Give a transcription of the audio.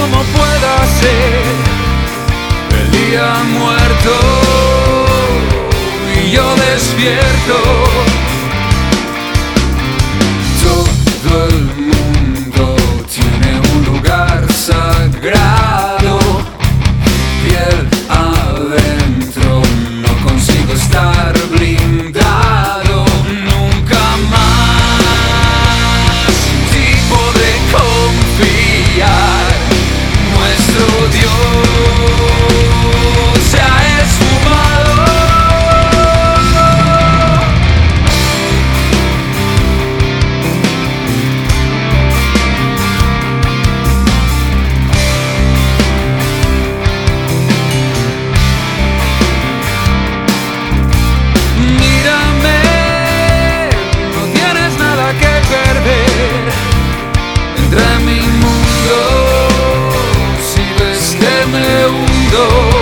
como pueda ser el día muerto y yo despierto. Todo el mundo tiene un lugar sagrado. todo.